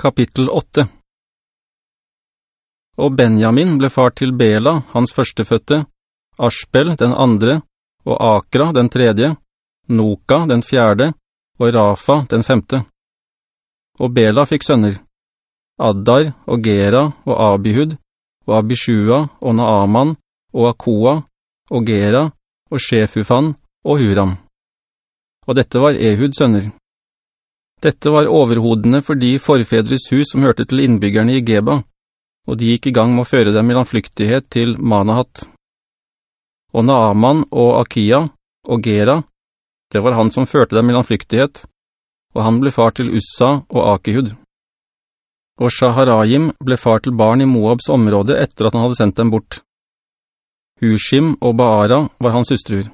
Kapittel 8 Og Benjamin ble far til Bela, hans førsteføtte, Ashbel den andre, og Akra den tredje, Noka den fjerde, og Rafa den femte. Og Bela fikk sønner, Addar og Gera og Abihud, og Abishua og Naaman, og Akoa, og Gera, og Shefufan, og Huram. Og dette var Ehuds sønner. Dette var overhodene for de forfedres hus som hørte til innbyggerne i Geba, og de gikk i gang med å føre dem i landflyktighet til Manahat. Og Naaman og Akia og Gera, det var han som førte dem i landflyktighet, og han ble far til Ussa og Akihud. Og Shaharajim ble far til barn i Moabs område etter at han hadde sendt dem bort. Hushim og Baara var hans hustruer.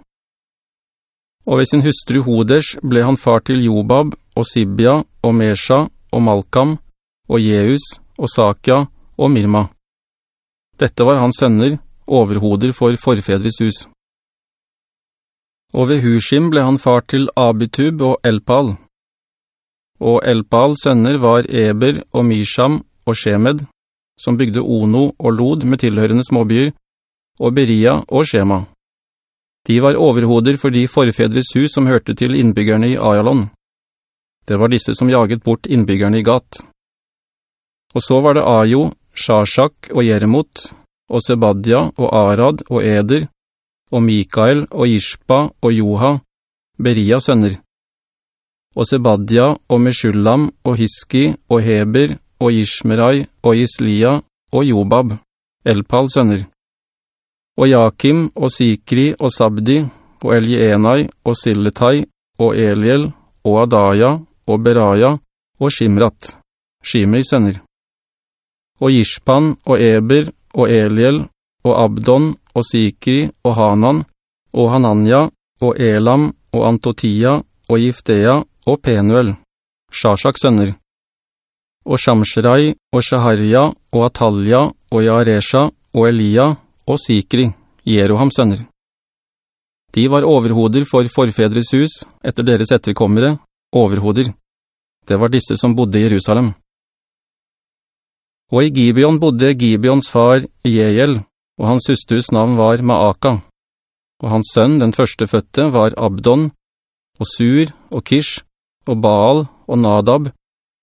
Og ved sin hustru Hoders ble han far til Jobab og Sibia og Mesha og Malkam og Jeus og Sakia og Mirma. Dette var hans sønner, overhoder for forfedres hus. Og ved Hushim ble han far til Abitub og Elpal. Og Elpals sønner var Eber og Misham og Shemed, som bygde Ono og Lod med tilhørende småbyer, og Beria og Shema. De var overhoder for de forfedres hus som hørte til innbyggerne i Ayalon. Det var disse som jaget bort innbyggerne i Gat. Og så var det Ajo, Shashak og Jeremot, og Sebadia og Arad og Eder, og Mikael og Ishpa og Joha, Beria sønner. Og Sebadia og Meshullam og Hiski og Heber og Ishmerai og Islia og Jobab, Elpal sønner. Og Jakim og Sikri og Sabdi og Elienai og Silletai og Eliel og Adaya og Beraya og Shimrat, Shimei sønner. Og Gishpan og Eber og Eliel og Abdon og Sikri og Hanan og Hananya og Elam og Antotia og Giftea og Penuel, Shashaks sønner. Og Shamsherai og Shaharia og Atalja og Yaresha og Elia og Sikri, Jerohams sønner. De var overhoder for forfedres hus, etter deres etterkommere, overhoder. Det var disse som bodde i Jerusalem. Og i Gibeon bodde Gibeons far Jejel, og hans hustus navn var Maaka. Og hans sønn, den første føtte, var Abdon, og Sur, og Kish, og Baal, og Nadab,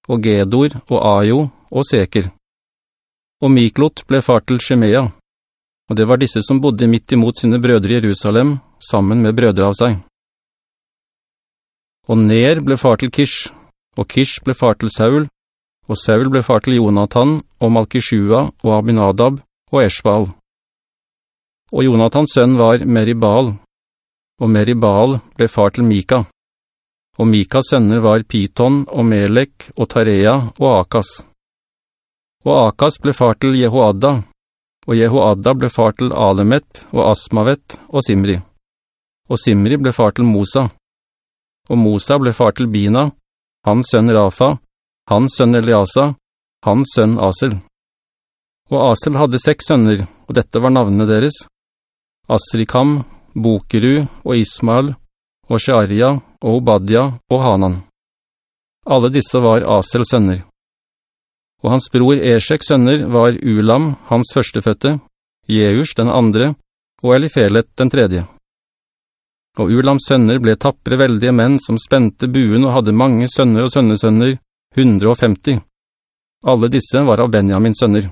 og Gedor, og Ajo, og Seker. Og Miklot ble far til Shemea, og det var disse som bodde midt imot sine brødre i Jerusalem, sammen med brødre av seg. Og Ner ble far til Kish, og Kish ble far til Saul, og Saul ble far til Jonathan, og Malkishua, og Abinadab, og Eshbal. Og Jonathans sønn var Meribal, og Meribal ble far til Mika. Og Mikas sønner var Piton, og Melek, og Tarea, og Akas. Og Akas ble far til Jehoadda, og Jehoadda ble far til Alemet, og Asmavet, og Simri. Og Simri ble far til Mosa og Mosa ble far til Bina, hans sønn Rafa, hans sønn Eliasa, hans sønn Asel. Og Asel hadde seks sønner, og dette var navnene deres. Asrikam, Bokeru og Ismael, og Sharia og Obadja og Hanan. Alle disse var Asels sønner. Og hans bror Esjeks sønner var Ulam, hans førsteføtte, Jeus den andre, og Elifelet den tredje. Og Ulams sønner ble tappre veldige menn som spente buen og hadde mange sønner og sønnesønner, 150. Alle disse var av Benjamins sønner.